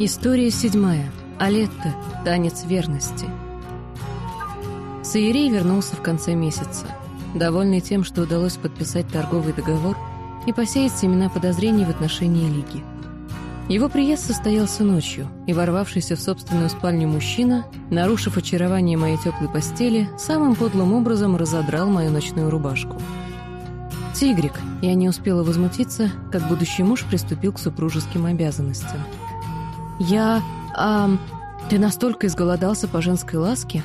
История седьмая. Алетта. Танец верности. Саерей вернулся в конце месяца, довольный тем, что удалось подписать торговый договор и посеять семена подозрений в отношении Лиги. Его приезд состоялся ночью, и ворвавшийся в собственную спальню мужчина, нарушив очарование моей теплой постели, самым подлым образом разодрал мою ночную рубашку. «Тигрик!» Я не успела возмутиться, как будущий муж приступил к супружеским обязанностям. «Я... а... ты настолько изголодался по женской ласке?»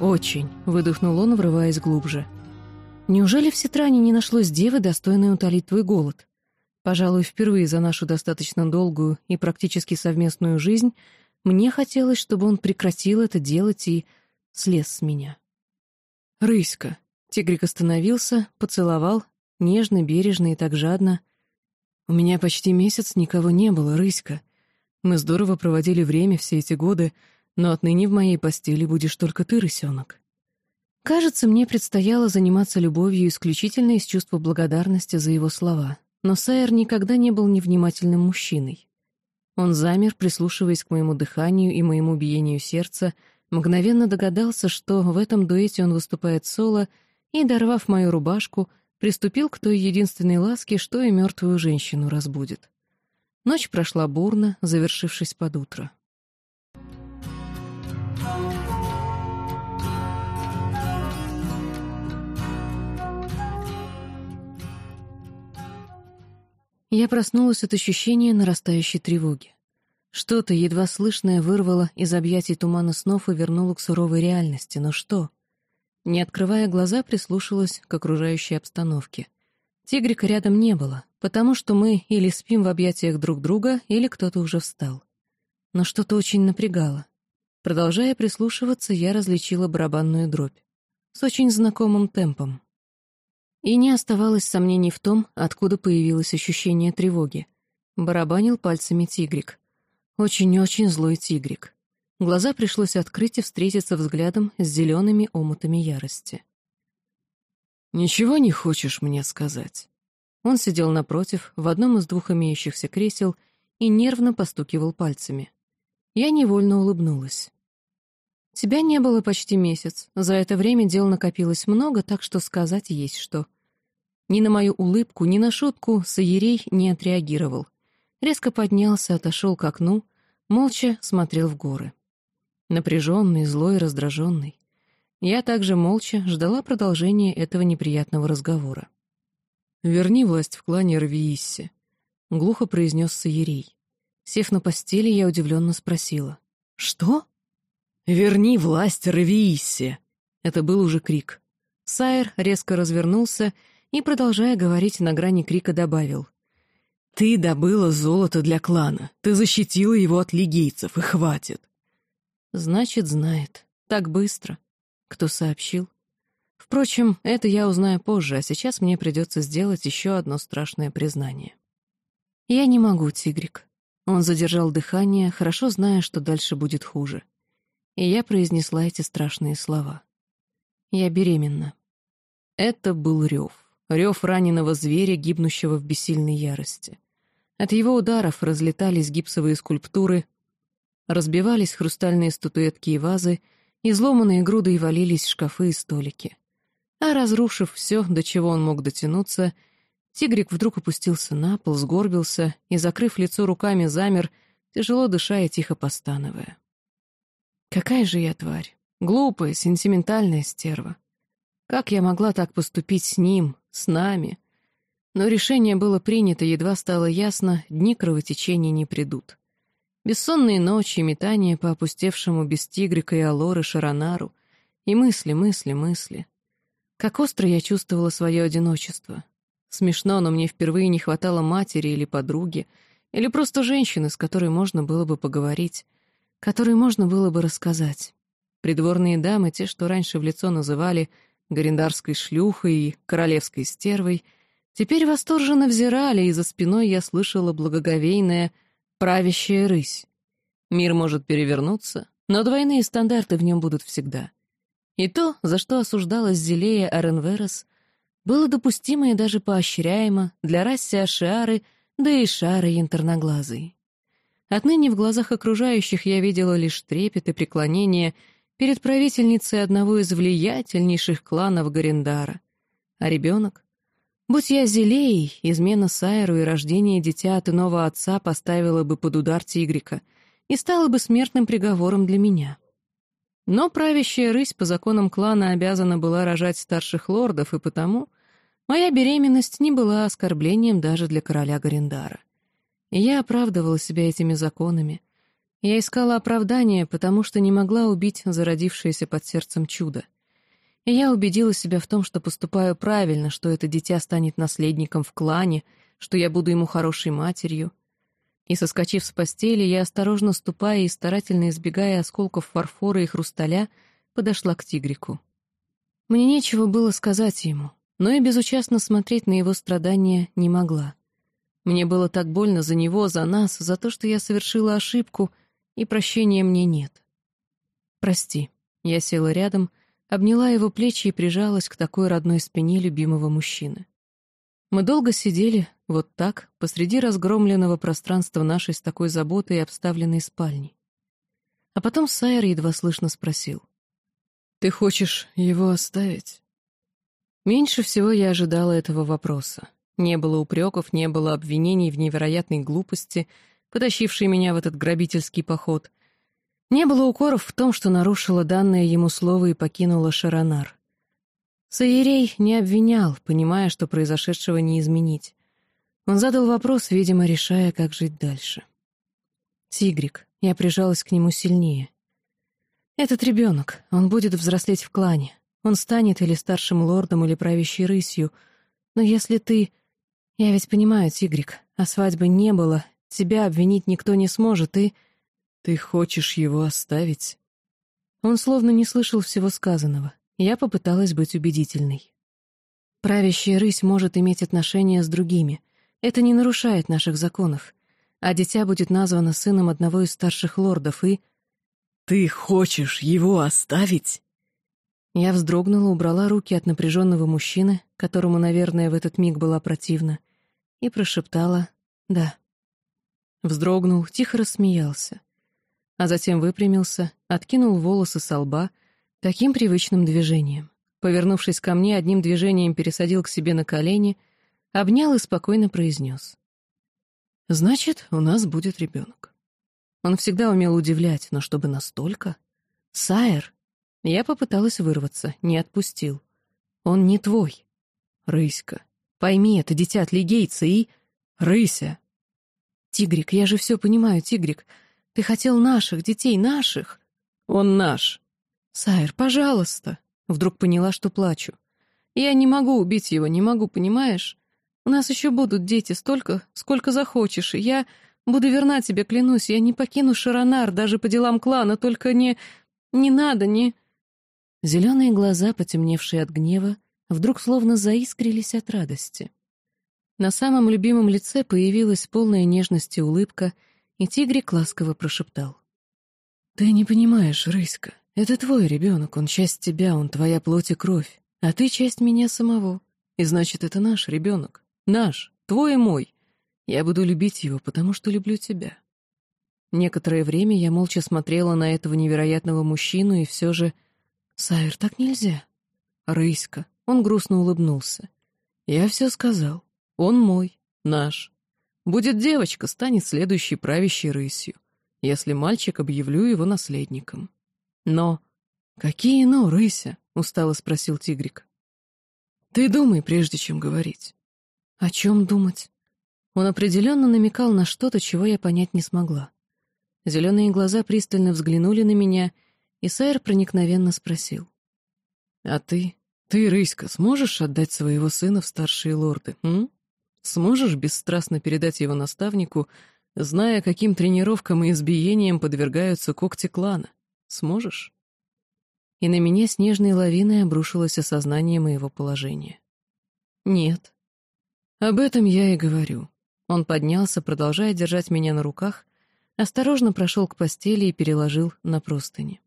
«Очень», — выдохнул он, врываясь глубже. «Неужели в Ситране не нашлось девы, достойной утолить твой голод?» Пожалуй, впервые за нашу достаточно долгую и практически совместную жизнь мне хотелось, чтобы он прекратил это делать и слез с меня. «Рыська!» — тигрик остановился, поцеловал, нежно, бережно и так жадно. «У меня почти месяц никого не было, Рыська. Мы здорово проводили время все эти годы, но отныне в моей постели будешь только ты, рысенок». Кажется, мне предстояло заниматься любовью исключительно из чувства благодарности за его слова, но Сайер никогда не был невнимательным мужчиной. Он замер, прислушиваясь к моему дыханию и моему биению сердца, мгновенно догадался, что в этом дуэте он выступает соло, и, дорвав мою рубашку, приступил к той единственной ласке, что и мертвую женщину разбудит. Ночь прошла бурно, завершившись под утро. Я проснулась от ощущения нарастающей тревоги. Что-то, едва слышное, вырвало из объятий тумана снов и вернуло к суровой реальности. Но что? Не открывая глаза, прислушалась к окружающей обстановке. Тигрика рядом не было, потому что мы или спим в объятиях друг друга, или кто-то уже встал. Но что-то очень напрягало. Продолжая прислушиваться, я различила барабанную дробь. С очень знакомым темпом. И не оставалось сомнений в том, откуда появилось ощущение тревоги. Барабанил пальцами тигрик. Очень-очень злой тигрик. Глаза пришлось открыть и встретиться взглядом с зелеными омутами ярости. «Ничего не хочешь мне сказать?» Он сидел напротив, в одном из двух имеющихся кресел, и нервно постукивал пальцами. Я невольно улыбнулась. «Тебя не было почти месяц. За это время дел накопилось много, так что сказать есть что». Ни на мою улыбку, ни на шутку Саерей не отреагировал. Резко поднялся, отошел к окну, молча смотрел в горы. Напряженный, злой, раздраженный. Я также молча ждала продолжения этого неприятного разговора. «Верни власть в клане Равииссе», — глухо произнес Саерей. Сев на постели, я удивленно спросила. «Что?» «Верни власть Равииссе!» Это был уже крик. Сайер резко развернулся и, продолжая говорить на грани крика, добавил. «Ты добыла золото для клана. Ты защитила его от лигейцев, и хватит». «Значит, знает. Так быстро. Кто сообщил? Впрочем, это я узнаю позже, а сейчас мне придется сделать еще одно страшное признание. Я не могу, Тигрик. Он задержал дыхание, хорошо зная, что дальше будет хуже. И я произнесла эти страшные слова. Я беременна. Это был рев. Рев раненого зверя, гибнущего в бессильной ярости. От его ударов разлетались гипсовые скульптуры, разбивались хрустальные статуэтки и вазы, Изломанные груды и валились шкафы и столики. А разрушив все, до чего он мог дотянуться, тигрик вдруг опустился на пол, сгорбился и, закрыв лицо руками, замер, тяжело дыша и тихо постановая. Какая же я тварь! Глупая, сентиментальная стерва. Как я могла так поступить с ним, с нами? Но решение было принято, едва стало ясно, дни кровотечения не придут. Бессонные ночи, метания по опустевшему без тигрика и алоры Шаронару, и мысли, мысли, мысли. Как остро я чувствовала свое одиночество. Смешно, но мне впервые не хватало матери или подруги, или просто женщины, с которой можно было бы поговорить, которой можно было бы рассказать. Придворные дамы, те, что раньше в лицо называли горендарской шлюхой и королевской стервой, теперь восторженно взирали, и за спиной я слышала благоговейное — правящая рысь. Мир может перевернуться, но двойные стандарты в нем будут всегда. И то, за что осуждалась Зелея Аренверес, было допустимо и даже поощряемо для расе Ашиары, да и Шары Янтерноглазой. Отныне в глазах окружающих я видела лишь трепет и преклонение перед правительницей одного из влиятельнейших кланов Гарендара. А ребенок? Будь я зелей, измена Сайру и рождение дитя от иного отца поставила бы под удар Тигрика и стало бы смертным приговором для меня. Но правящая рысь по законам клана обязана была рожать старших лордов, и потому моя беременность не была оскорблением даже для короля Гарендара. И я оправдывала себя этими законами. Я искала оправдания, потому что не могла убить зародившееся под сердцем чудо. И я убедила себя в том, что поступаю правильно, что это дитя станет наследником в клане, что я буду ему хорошей матерью. И, соскочив с постели, я, осторожно ступая и старательно избегая осколков фарфора и хрусталя, подошла к тигрику. Мне нечего было сказать ему, но и безучастно смотреть на его страдания не могла. Мне было так больно за него, за нас, за то, что я совершила ошибку, и прощения мне нет. Прости. Я села рядом, обняла его плечи и прижалась к такой родной спине любимого мужчины. Мы долго сидели, вот так, посреди разгромленного пространства нашей с такой заботой обставленной спальни. А потом Сайер едва слышно спросил. «Ты хочешь его оставить?» Меньше всего я ожидала этого вопроса. Не было упреков, не было обвинений в невероятной глупости, потащившей меня в этот грабительский поход. Не было укоров в том, что нарушила данное ему слово и покинула Шаронар. Саерей не обвинял, понимая, что произошедшего не изменить. Он задал вопрос, видимо, решая, как жить дальше. «Тигрик», я прижалась к нему сильнее. «Этот ребенок, он будет взрослеть в клане. Он станет или старшим лордом, или правящей рысью. Но если ты я ведь понимаю, Тигрик, а свадьбы не было, тебя обвинить никто не сможет, и... Ты хочешь его оставить? Он словно не слышал всего сказанного. Я попыталась быть убедительной. Правящая рысь может иметь отношения с другими. Это не нарушает наших законов. А дитя будет названо сыном одного из старших лордов, и... «Ты хочешь его оставить?» Я вздрогнула, убрала руки от напряженного мужчины, которому, наверное, в этот миг была противна, и прошептала «да». Вздрогнул, тихо рассмеялся. А затем выпрямился, откинул волосы со лба таким привычным движением. Повернувшись ко мне, одним движением пересадил к себе на колени, обнял и спокойно произнес. «Значит, у нас будет ребенок». Он всегда умел удивлять, но чтобы настолько... «Сайр!» Я попыталась вырваться, не отпустил. «Он не твой». «Рыська, Пойми, это дитя от лигейца и... Рыся!» «Тигрик, я же все понимаю, Тигрик. Ты хотел наших, детей наших!» «Он наш!» «Сайр, пожалуйста!» Вдруг поняла, что плачу. «Я не могу убить его, не могу, понимаешь? У нас еще будут дети столько, сколько захочешь, и я буду верна тебе, клянусь, я не покину Шаронар даже по делам клана, только не... не надо, не...» Зеленые глаза, потемневшие от гнева, вдруг словно заискрились от радости. На самом любимом лице появилась полная нежности улыбка, и тигрик ласково прошептал. «Ты не понимаешь, Рыська, это твой ребенок, он часть тебя, он твоя плоть и кровь, а ты часть меня самого, и значит, это наш ребенок, наш, твой и мой. Я буду любить его, потому что люблю тебя». Некоторое время я молча смотрела на этого невероятного мужчину, и все же... «Сайр, так нельзя». «Рыська, он грустно улыбнулся. «Я все сказал. Он мой, наш. Будет девочка, станет следующей правящей рысью. Если мальчик, объявлю его наследником. Но... Какие «но», рыся? — устало спросил тигрик. Ты думай, прежде чем говорить. О чем думать? Он определенно намекал на что-то, чего я понять не смогла. Зеленые глаза пристально взглянули на меня, и Сайр проникновенно спросил. «А ты ты, Рыська, сможешь отдать своего сына в старшие лорды, м? Сможешь бесстрастно передать его наставнику, зная, каким тренировкам и избиениям подвергаются когти клана? Сможешь? И на меня снежной лавиной обрушилось осознание моего положения. Нет. Об этом я и говорю. Он поднялся, продолжая держать меня на руках, осторожно прошел к постели и переложил на простыни.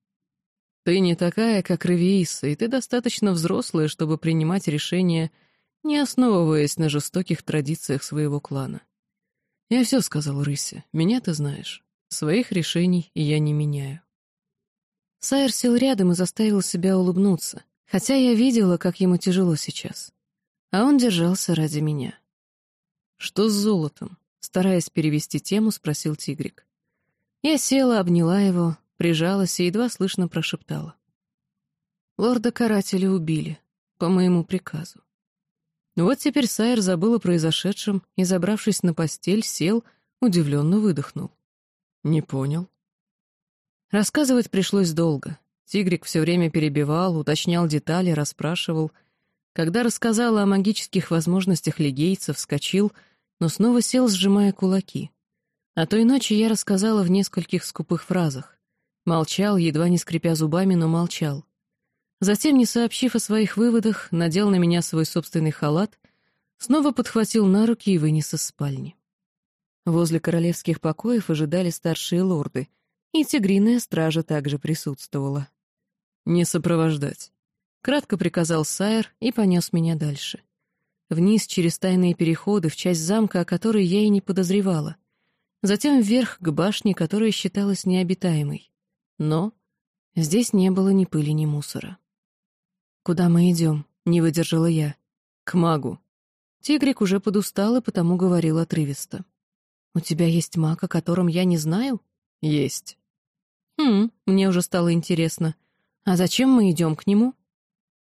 Ты не такая, как Равииса, и ты достаточно взрослая, чтобы принимать решения, не основываясь на жестоких традициях своего клана. Я все сказал Рысе, меня ты знаешь. Своих решений я не меняю. Сайер сел рядом и заставил себя улыбнуться, хотя я видела, как ему тяжело сейчас. А он держался ради меня. «Что с золотом?» — стараясь перевести тему, спросил Тигрик. Я села, обняла его, прижалась и едва слышно прошептала. Лорда-карателя убили, по моему приказу. Вот теперь Сайер забыл о произошедшем и, забравшись на постель, сел, удивленно выдохнул. «Не понял». Рассказывать пришлось долго. Тигрик все время перебивал, уточнял детали, расспрашивал. Когда рассказала о магических возможностях легейцев, вскочил, но снова сел, сжимая кулаки. О той ночи я рассказала в нескольких скупых фразах. Молчал, едва не скрипя зубами, но молчал. Затем, не сообщив о своих выводах, надел на меня свой собственный халат, снова подхватил на руки и вынес из спальни. Возле королевских покоев ожидали старшие лорды, и тигриная стража также присутствовала. «Не сопровождать», — кратко приказал Сайер и понес меня дальше. Вниз через тайные переходы в часть замка, о которой я и не подозревала. Затем вверх к башне, которая считалась необитаемой. Но здесь не было ни пыли, ни мусора. «Куда мы идем?» — не выдержала я. «К магу». Тигрик уже подустал и потому говорил отрывисто. «У тебя есть маг, о котором я не знаю?» «Есть». «Хм, мне уже стало интересно. А зачем мы идем к нему?»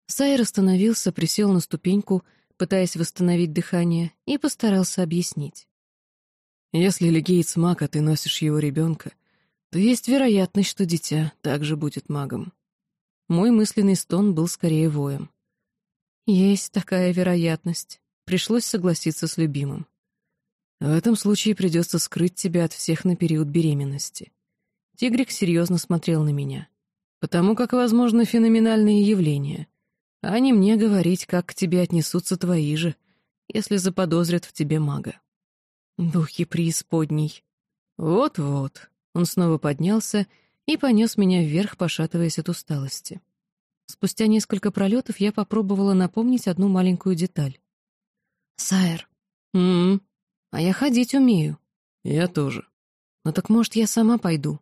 Сайр остановился, присел на ступеньку, пытаясь восстановить дыхание, и постарался объяснить. «Если легеец маг, а ты носишь его ребенка, то есть вероятность, что дитя также будет магом. Мой мысленный стон был скорее воем. Есть такая вероятность. Пришлось согласиться с любимым. В этом случае придется скрыть тебя от всех на период беременности. Тигрик серьезно смотрел на меня. Потому как возможны феноменальные явления. А не мне говорить, как к тебе отнесутся твои же, если заподозрят в тебе мага. Духи преисподней. Вот-вот. Он снова поднялся и понес меня вверх, пошатываясь от усталости. Спустя несколько пролетов я попробовала напомнить одну маленькую деталь. «Сайр». «М-м». «А я ходить умею». «Я тоже». «Ну так, может, я сама пойду?»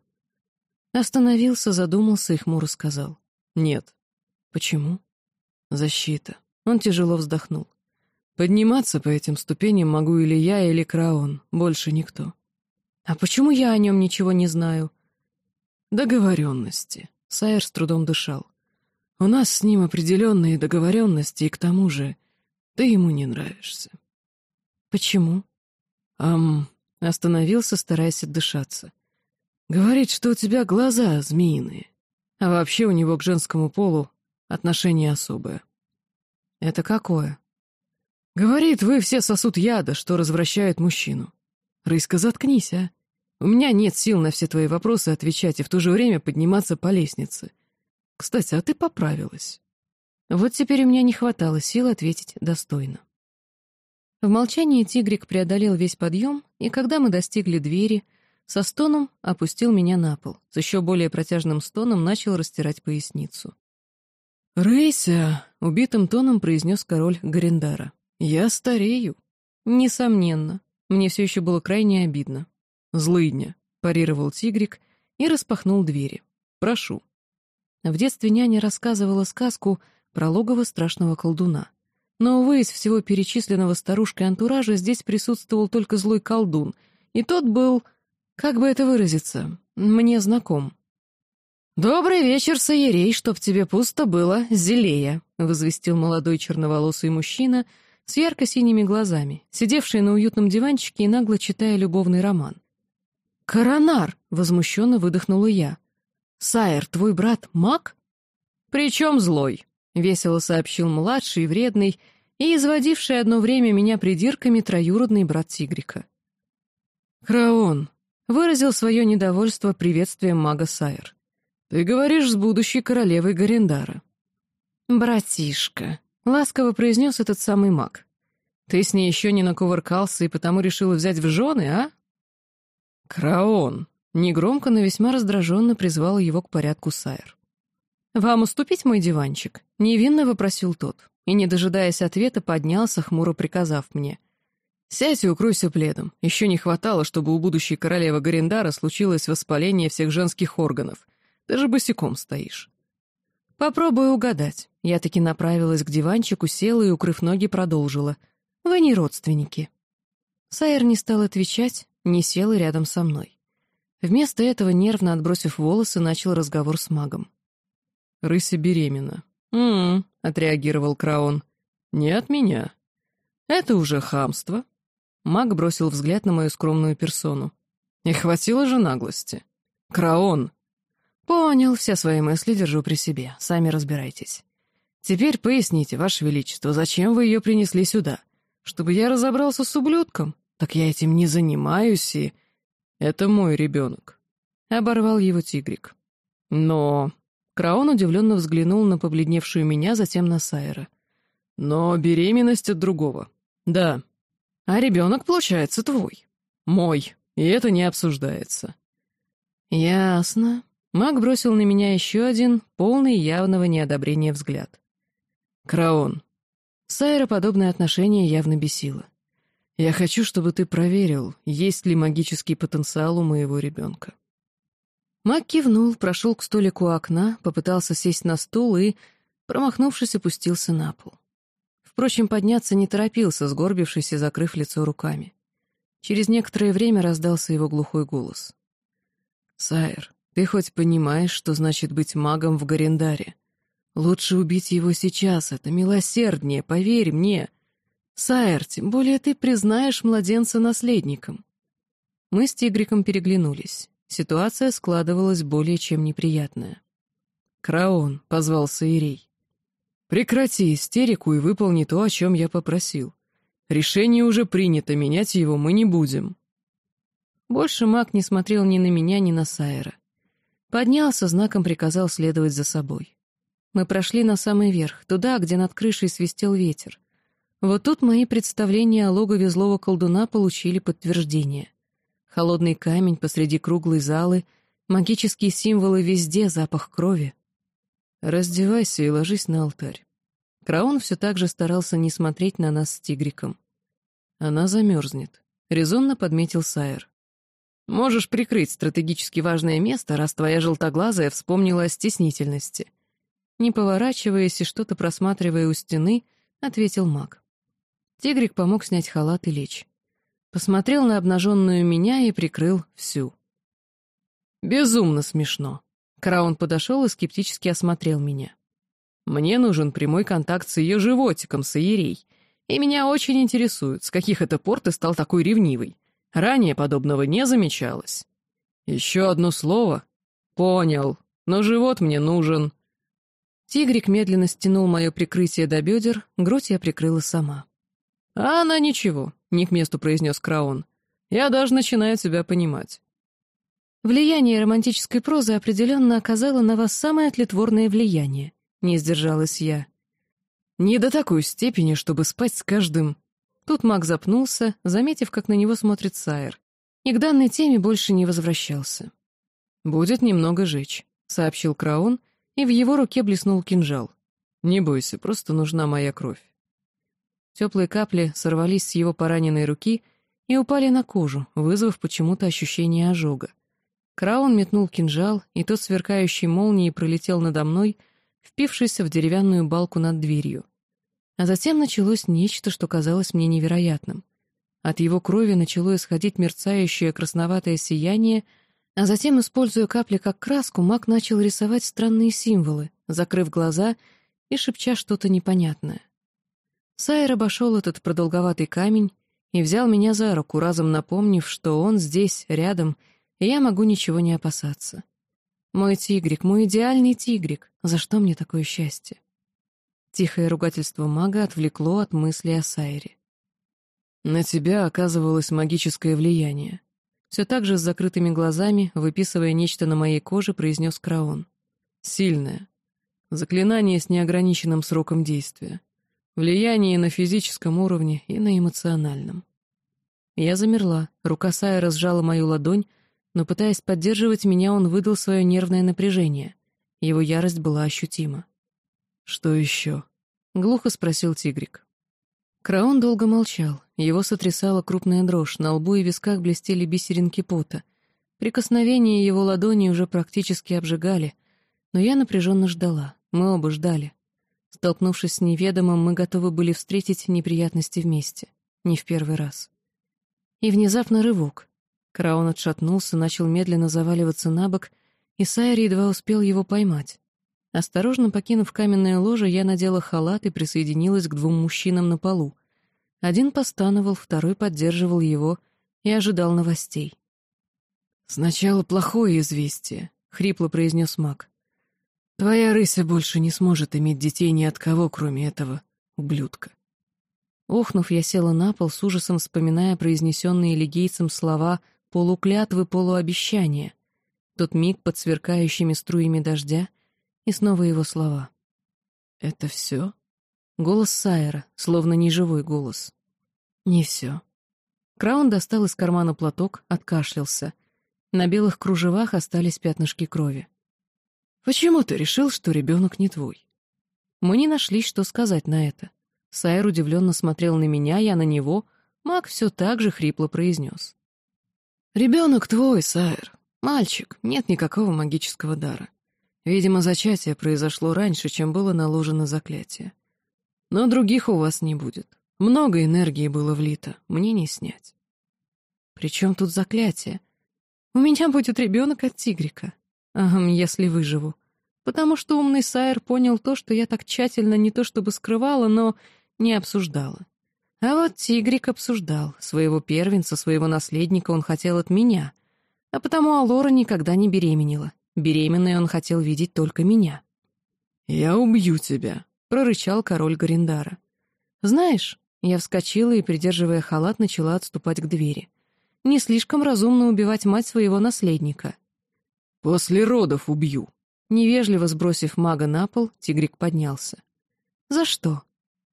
Остановился, задумался и хмуро сказал. «Нет». «Почему?» «Защита». Он тяжело вздохнул. «Подниматься по этим ступеням могу или я, или Краон, больше никто». «А почему я о нем ничего не знаю?» Договоренности. Сайер с трудом дышал. У нас с ним определенные договоренности, и к тому же ты ему не нравишься. Почему? Ам, остановился, стараясь отдышаться. Говорит, что у тебя глаза змеиные, а вообще у него к женскому полу отношение особое. Это какое? Говорит, вы все сосуд яда, что развращает мужчину. Рыска, заткнись, а. У меня нет сил на все твои вопросы отвечать и в то же время подниматься по лестнице. Кстати, а ты поправилась. Вот теперь у меня не хватало сил ответить достойно. В молчании тигрик преодолел весь подъем, и когда мы достигли двери, со стоном опустил меня на пол, с еще более протяжным стоном начал растирать поясницу. «Рейся!» — убитым тоном произнес король Гарендара. «Я старею». «Несомненно. Мне все еще было крайне обидно. «Злыдня», — парировал тигрик и распахнул двери. «Прошу». В детстве няня рассказывала сказку про логово страшного колдуна. Но, увы, из всего перечисленного старушкой антуража здесь присутствовал только злой колдун, и тот был, как бы это выразиться, мне знаком. «Добрый вечер, Саерей, чтоб тебе пусто было, зелея», — возвестил молодой черноволосый мужчина с ярко-синими глазами, сидевший на уютном диванчике и нагло читая любовный роман. «Коронар!» — возмущенно выдохнула я. «Сайер, твой брат маг?» «Причем злой», — весело сообщил младший, вредный и изводивший одно время меня придирками троюродный брат Тигрика. «Краон», — выразил свое недовольство приветствием мага Сайер. «Ты говоришь с будущей королевой Гарендара». «Братишка», — ласково произнес этот самый маг. «Ты с ней еще не накувыркался и потому решила взять в жены, а?» «Краон!» — негромко, но весьма раздраженно призвал его к порядку Сайер. «Вам уступить мой диванчик?» — невинно вопросил тот, и, не дожидаясь ответа, поднялся, хмуро приказав мне. Сядь и укройся пледом. Еще не хватало, чтобы у будущей королевы Гарендара случилось воспаление всех женских органов. Ты же босиком стоишь. Попробую угадать. Я таки направилась к диванчику, села и, укрыв ноги, продолжила. Вы не родственники. Сайер не стал отвечать, не сел и рядом со мной. Вместо этого, нервно отбросив волосы, начал разговор с магом. «Рыся беременна». «М-м», — отреагировал Краон. «Не от меня. Это уже хамство». Маг бросил взгляд на мою скромную персону. «Не хватило же наглости. Краон!» «Понял, все свои мысли держу при себе. Сами разбирайтесь. Теперь поясните, Ваше Величество, зачем вы ее принесли сюда? Чтобы я разобрался с ублюдком? Так я этим не занимаюсь и...» «Это мой ребенок», — оборвал его тигрик. «Но...» Краон удивленно взглянул на побледневшую меня, затем на Сайера. «Но беременность от другого. Да. А ребенок, получается, твой. Мой. И это не обсуждается». «Ясно». Маг бросил на меня еще один, полный явного неодобрения взгляд. «Краон». Сайра подобное отношение явно бесило. «Я хочу, чтобы ты проверил, есть ли магический потенциал у моего ребенка». Мак кивнул, прошел к столику у окна, попытался сесть на стул и, промахнувшись, опустился на пол. Впрочем, подняться не торопился, сгорбившись и закрыв лицо руками. Через некоторое время раздался его глухой голос. «Сайр, ты хоть понимаешь, что значит быть магом в Гарендаре? Лучше убить его сейчас, это милосерднее, поверь мне. Сайр, тем более ты признаешь младенца наследником». Мы с Тигриком переглянулись. Ситуация складывалась более чем неприятная. «Краон», — позвался Ирей. «Прекрати истерику и выполни то, о чем я попросил. Решение уже принято, менять его мы не будем». Больше маг не смотрел ни на меня, ни на Сайера. Поднялся, знаком приказал следовать за собой. Мы прошли на самый верх, туда, где над крышей свистел ветер. Вот тут мои представления о логове злого колдуна получили подтверждение. Холодный камень посреди круглой залы, магические символы везде, запах крови. «Раздевайся и ложись на алтарь». Краун все так же старался не смотреть на нас с тигриком. «Она замерзнет», — резонно подметил Сайер. «Можешь прикрыть стратегически важное место, раз твоя желтоглазая вспомнила о стеснительности». Не поворачиваясь и что-то просматривая у стены, ответил маг. Тигрик помог снять халат и лечь посмотрел на обнаженную меня и прикрыл всю. «Безумно смешно». Краун подошел и скептически осмотрел меня. «Мне нужен прямой контакт с ее животиком, с Иерей, и меня очень интересует, с каких это пор ты стал такой ревнивый. Ранее подобного не замечалось. Еще одно слово? Понял, но живот мне нужен». Тигрик медленно стянул мое прикрытие до бедер, грудь я прикрыла сама. «А она ничего», — не к месту произнес Краун. «Я даже начинаю тебя понимать». «Влияние романтической прозы определенно оказало на вас самое тлетворное влияние», — не сдержалась я. «Не до такой степени, чтобы спать с каждым...» Тут маг запнулся, заметив, как на него смотрит Сайер, и к данной теме больше не возвращался. «Будет немного жечь», — сообщил Краун, и в его руке блеснул кинжал. «Не бойся, просто нужна моя кровь». Теплые капли сорвались с его пораненной руки и упали на кожу, вызвав почему-то ощущение ожога. Краун метнул кинжал, и тот сверкающей молнией пролетел надо мной, впившись в деревянную балку над дверью. А затем началось нечто, что казалось мне невероятным. От его крови начало исходить мерцающее красноватое сияние, а затем, используя капли как краску, маг начал рисовать странные символы, закрыв глаза и шепча что-то непонятное. Сайр обошел этот продолговатый камень и взял меня за руку, разом напомнив, что он здесь, рядом, и я могу ничего не опасаться. Мой тигрик, мой идеальный тигрик, за что мне такое счастье? Тихое ругательство мага отвлекло от мысли о Сайре. На тебя оказывалось магическое влияние. Все так же с закрытыми глазами, выписывая нечто на моей коже, произнес Краон. Сильное. Заклинание с неограниченным сроком действия. Влияние на физическом уровне и на эмоциональном. Я замерла, рука Сая сжала мою ладонь, но, пытаясь поддерживать меня, он выдал свое нервное напряжение. Его ярость была ощутима. «Что еще?» — глухо спросил Тигрик. Краун долго молчал, его сотрясала крупная дрожь, на лбу и висках блестели бисеринки пота. Прикосновения его ладони уже практически обжигали, но я напряженно ждала, мы оба ждали. Столкнувшись с неведомым, мы готовы были встретить неприятности вместе, не в первый раз. И внезапно рывок. Краун отшатнулся, начал медленно заваливаться на бок, и Сайер едва успел его поймать. Осторожно покинув каменное ложе, я надела халат и присоединилась к двум мужчинам на полу. Один постановал, второй поддерживал его и ожидал новостей. «Сначала плохое известие», — хрипло произнес маг. «Твоя рыся больше не сможет иметь детей ни от кого, кроме этого ублюдка». Охнув, я села на пол, с ужасом вспоминая произнесенные легейцем слова полуклятвы, полуобещания. Тот миг под сверкающими струями дождя и снова его слова. «Это все?» Голос Сайера, словно неживой голос. «Не все». Краун достал из кармана платок, откашлялся. На белых кружевах остались пятнышки крови. «Почему ты решил, что ребенок не твой?» Мы не нашли, что сказать на это. Сайер удивленно смотрел на меня, я на него. Маг все так же хрипло произнес. «Ребенок твой, Сайер. Мальчик, нет никакого магического дара. Видимо, зачатие произошло раньше, чем было наложено заклятие. Но других у вас не будет. Много энергии было влито, мне не снять. При чем тут заклятие? У меня будет ребенок от тигрика. Ага, если выживу. Потому что умный Сайер понял то, что я так тщательно не то чтобы скрывала, но не обсуждала. А вот тигрик обсуждал. Своего первенца, своего наследника он хотел от меня. А потому Алора никогда не беременела. Беременной он хотел видеть только меня. «Я убью тебя», — прорычал король Гарендара. «Знаешь...» — я вскочила и, придерживая халат, начала отступать к двери. «Не слишком разумно убивать мать своего наследника». «После родов убью». Невежливо сбросив мага на пол, тигрик поднялся. «За что?» —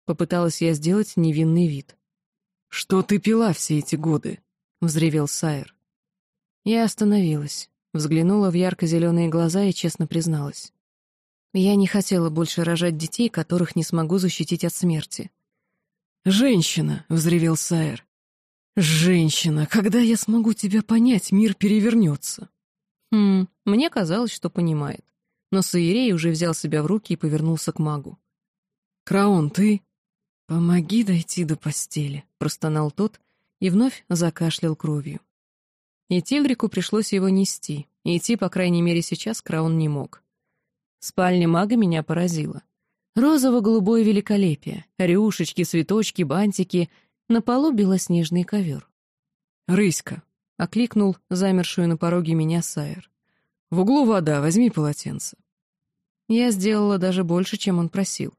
попыталась я сделать невинный вид. «Что ты пила все эти годы?» — взревел Сайер. Я остановилась. Взглянула в ярко-зеленые глаза и честно призналась. Я не хотела больше рожать детей, которых не смогу защитить от смерти. «Женщина!» — взревел Сайер. «Женщина! Когда я смогу тебя понять, мир перевернется!» Хм, мне казалось, что понимает. Но Саирей уже взял себя в руки и повернулся к магу. «Краон, ты...» «Помоги дойти до постели», — простонал тот и вновь закашлял кровью. И Тильрику пришлось его нести, и идти, по крайней мере, сейчас Краун не мог. Спальня мага меня поразила. Розово-голубое великолепие, рюшечки, цветочки, бантики, на полу белоснежный ковер. «Рыська!» — окликнул замершую на пороге меня Сайер. «В углу вода, возьми полотенце». Я сделала даже больше, чем он просил.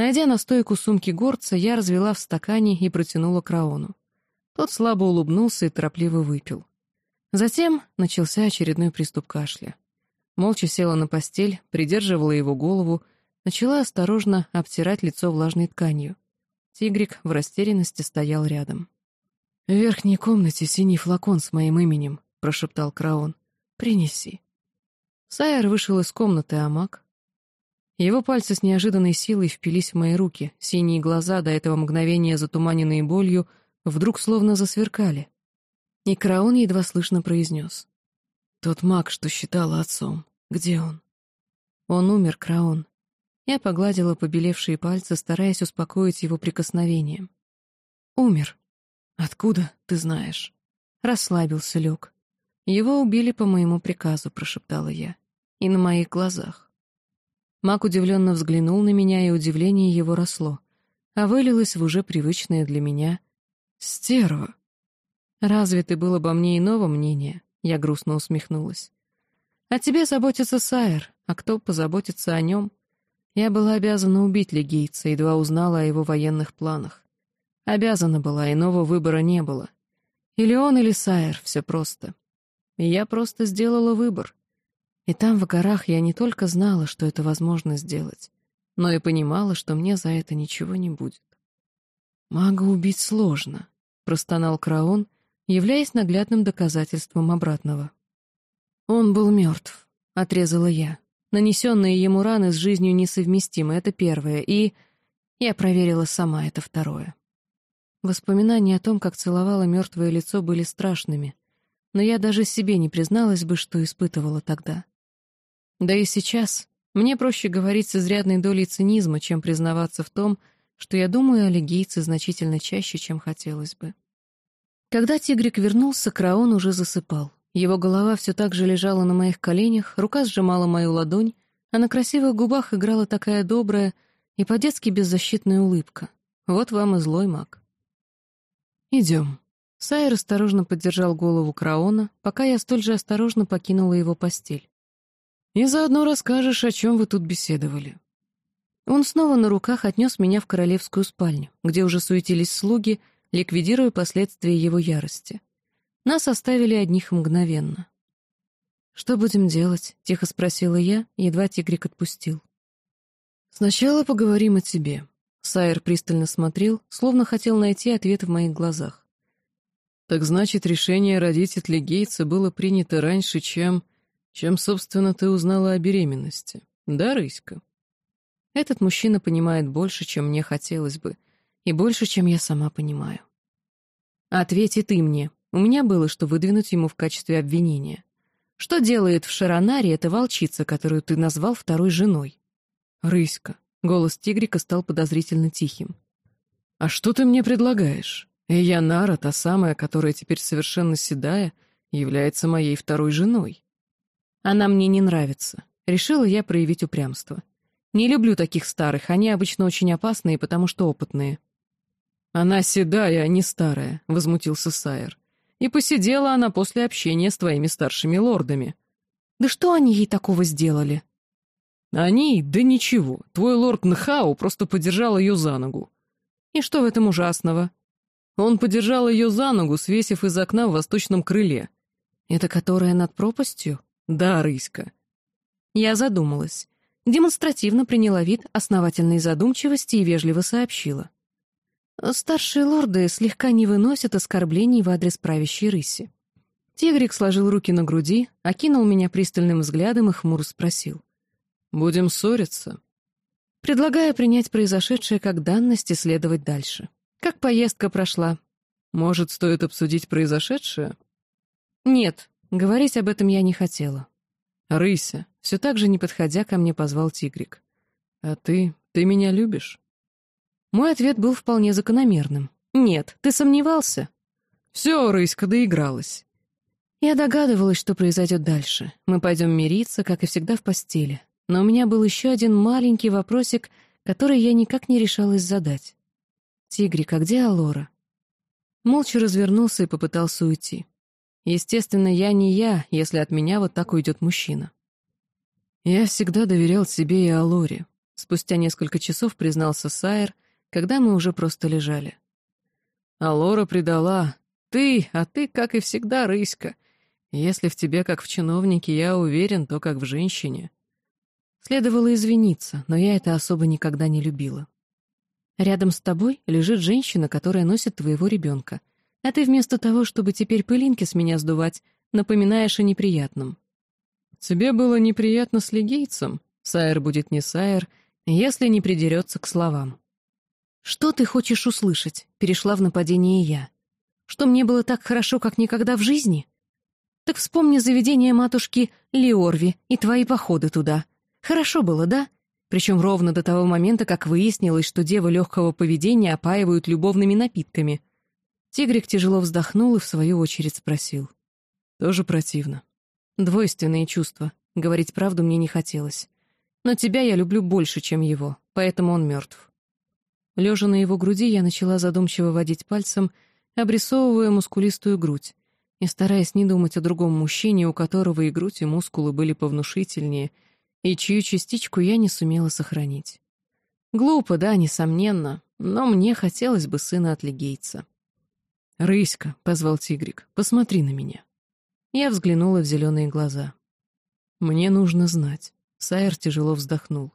Найдя на стойку сумки горца, я развела в стакане и протянула Краону. Тот слабо улыбнулся и торопливо выпил. Затем начался очередной приступ кашля. Молча села на постель, придерживала его голову, начала осторожно обтирать лицо влажной тканью. Тигрик в растерянности стоял рядом. «В верхней комнате синий флакон с моим именем», — прошептал Краон. «Принеси». Сайер вышел из комнаты, а маг... Его пальцы с неожиданной силой впились в мои руки, синие глаза, до этого мгновения затуманенные болью, вдруг словно засверкали. И Краун едва слышно произнес. «Тот маг, что считала отцом. Где он?» «Он умер, Краун». Я погладила побелевшие пальцы, стараясь успокоить его прикосновением. «Умер. Откуда, ты знаешь?» Расслабился Люк. «Его убили по моему приказу», — прошептала я. «И на моих глазах». Маг удивленно взглянул на меня, и удивление его росло, а вылилось в уже привычное для меня «Стерва». «Разве ты был обо мне иного мнения?» Я грустно усмехнулась. «О тебе заботится Сайер, а кто позаботится о нем?» Я была обязана убить Легейца, едва узнала о его военных планах. Обязана была, иного выбора не было. Или он, или Сайер, все просто. И я просто сделала выбор. И там, в горах, я не только знала, что это возможно сделать, но и понимала, что мне за это ничего не будет. «Мага убить сложно», — простонал Краон, — являясь наглядным доказательством обратного. «Он был мертв», — отрезала я. Нанесенные ему раны с жизнью несовместимы, это первое, и... Я проверила сама, это второе. Воспоминания о том, как целовала мертвое лицо, были страшными, но я даже себе не призналась бы, что испытывала тогда. Да и сейчас мне проще говорить с изрядной долей цинизма, чем признаваться в том, что я думаю о легийце значительно чаще, чем хотелось бы. Когда тигрик вернулся, Краон уже засыпал. Его голова все так же лежала на моих коленях, рука сжимала мою ладонь, а на красивых губах играла такая добрая и по-детски беззащитная улыбка. Вот вам и злой маг. «Идем». Сайер осторожно поддержал голову Краона, пока я столь же осторожно покинула его постель. «И заодно расскажешь, о чем вы тут беседовали». Он снова на руках отнес меня в королевскую спальню, где уже суетились слуги, ликвидируя последствия его ярости. Нас оставили одних мгновенно. «Что будем делать?» — тихо спросила я, едва тигрик отпустил. «Сначала поговорим о тебе». Сайер пристально смотрел, словно хотел найти ответ в моих глазах. «Так значит, решение родить Легейца было принято раньше, чем... чем, собственно, ты узнала о беременности. Да, Рыська?» Этот мужчина понимает больше, чем мне хотелось бы, и больше, чем я сама понимаю. «Ответь и ты мне», у меня было что выдвинуть ему в качестве обвинения. Что делает в Шаронаре эта волчица, которую ты назвал второй женой? Рыська. Голос тигрика стал подозрительно тихим. «А что ты мне предлагаешь? Эйянара, та самая, которая теперь совершенно седая, является моей второй женой. Она мне не нравится. Решила я проявить упрямство. Не люблю таких старых, они обычно очень опасные, потому что опытные». «Она седая, а не старая», — возмутился Сайер. И посидела она после общения с твоими старшими лордами. Да что они ей такого сделали? Они? Да ничего. Твой лорд Нхау просто подержал ее за ногу. И что в этом ужасного? Он подержал ее за ногу, свесив из окна в восточном крыле. Это которая над пропастью? Да, Рыська. Я задумалась. Демонстративно приняла вид основательной задумчивости и вежливо сообщила. Старшие лорды слегка не выносят оскорблений в адрес правящей рыси. Тигрик сложил руки на груди, окинул меня пристальным взглядом и хмуро спросил. «Будем ссориться?» Предлагаю принять произошедшее как данность и следовать дальше. Как поездка прошла? Может, стоит обсудить произошедшее? Нет, говорить об этом я не хотела. Рыся, все так же не подходя ко мне, позвал Тигрик. А ты, ты меня любишь? Мой ответ был вполне закономерным. «Нет, ты сомневался?» «Все, Рыська доигралась». Я догадывалась, что произойдет дальше. Мы пойдем мириться, как и всегда, в постели. Но у меня был еще один маленький вопросик, который я никак не решалась задать. «Тигрик, а где Алора?» Молча развернулся и попытался уйти. Естественно, я не я, если от меня вот так уйдет мужчина. Я всегда доверял себе и Алоре. Спустя несколько часов признался Сайер, когда мы уже просто лежали. А Лора предала. Ты, а ты, как и всегда, рыська. Если в тебе, как в чиновнике, я уверен, то как в женщине. Следовало извиниться, но я это особо никогда не любила. Рядом с тобой лежит женщина, которая носит твоего ребенка, а ты вместо того, чтобы теперь пылинки с меня сдувать, напоминаешь о неприятном. Тебе было неприятно с легейцем? Сайер будет не Сайер, если не придерется к словам. «Что ты хочешь услышать?» — перешла в нападение я. «Что мне было так хорошо, как никогда в жизни?» «Так вспомни заведение матушки Леорви и твои походы туда. Хорошо было, да? Причем ровно до того момента, как выяснилось, что девы легкого поведения опаивают любовными напитками». Тигрик тяжело вздохнул и в свою очередь спросил. «Тоже противно. Двойственные чувства. Говорить правду мне не хотелось. Но тебя я люблю больше, чем его, поэтому он мертв. Лежа на его груди, я начала задумчиво водить пальцем, обрисовывая мускулистую грудь, и стараясь не думать о другом мужчине, у которого и грудь, и мускулы были повнушительнее, и чью частичку я не сумела сохранить. Глупо, да, несомненно, но мне хотелось бы сына от Легейца. «Рыська», — позвал Тигрик, — «посмотри на меня». Я взглянула в зеленые глаза. «Мне нужно знать». Сайер тяжело вздохнул.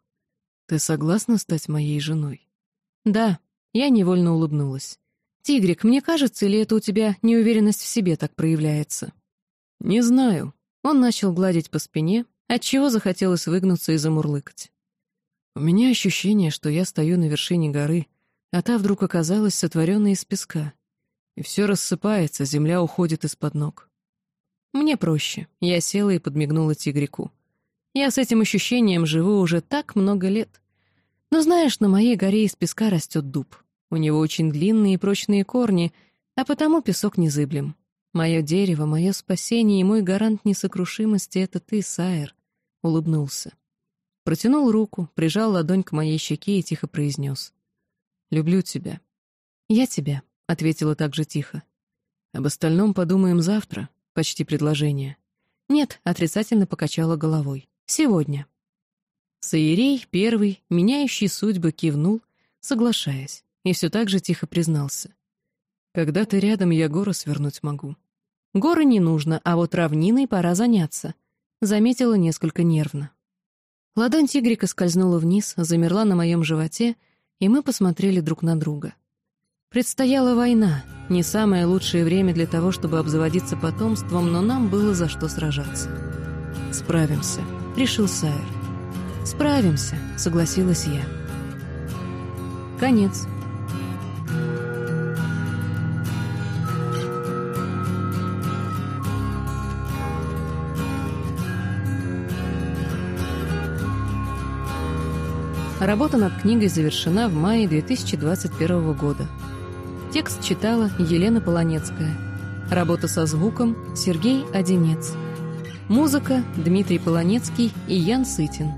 «Ты согласна стать моей женой?» «Да», — я невольно улыбнулась. «Тигрик, мне кажется, или это у тебя неуверенность в себе так проявляется?» «Не знаю». Он начал гладить по спине, отчего захотелось выгнуться и замурлыкать. «У меня ощущение, что я стою на вершине горы, а та вдруг оказалась сотворенной из песка. И все рассыпается, земля уходит из-под ног. Мне проще. Я села и подмигнула тигрику. Я с этим ощущением живу уже так много лет. Но знаешь, на моей горе из песка растет дуб. У него очень длинные и прочные корни, а потому песок незыблем. Мое дерево, мое спасение и мой гарант несокрушимости — это ты, Сайер. Улыбнулся. Протянул руку, прижал ладонь к моей щеке и тихо произнес. «Люблю тебя». «Я тебя», — ответила также тихо. «Об остальном подумаем завтра», — почти предложение. «Нет», — отрицательно покачала головой. «Сегодня». Саирей, первый, меняющий судьбы, кивнул, соглашаясь, и все так же тихо признался. «Когда ты рядом, я горы свернуть могу». Горы не нужно, а вот равниной пора заняться. Заметила несколько нервно. Ладонь тигрика скользнула вниз, замерла на моем животе, и мы посмотрели друг на друга. Предстояла война, не самое лучшее время для того, чтобы обзаводиться потомством, но нам было за что сражаться. «Справимся», — решил Сайер. «Справимся», — согласилась я. Конец. Работа над книгой завершена в мае 2021 года. Текст читала Елена Полонецкая. Работа со звуком Сергей Одинец. Музыка Дмитрий Полонецкий и Ян Сытин.